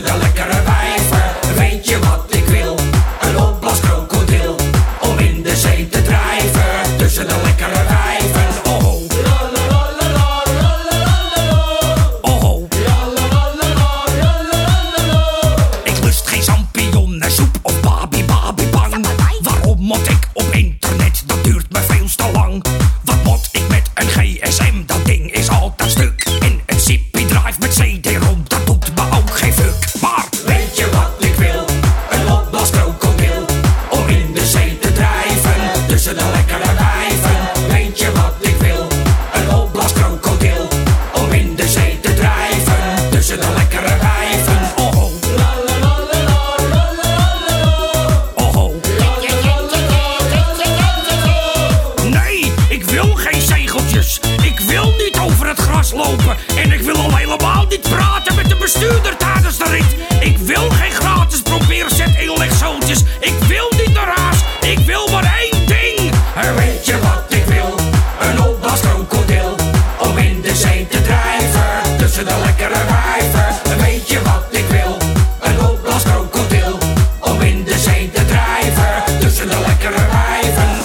Tussen de lekkere wijven, Weet je wat ik wil? Een opblaaskrokodil. Om in de zee te drijven tussen de tussen de lekkere wijven. Oh ho. Oh. Nee, ik wil geen zegeltjes. Ik wil niet over het gras lopen. En ik wil al helemaal niet praten met de bestuurder tijdens de rit. Ik wil geen gratis proberen zet in Ik wil niet naar haast. Ik wil maar één ding. Een beetje Een beetje wat ik wil. Een opblaaskrokodil. Om in de zee te drijven. Tussen de lekkere wijven.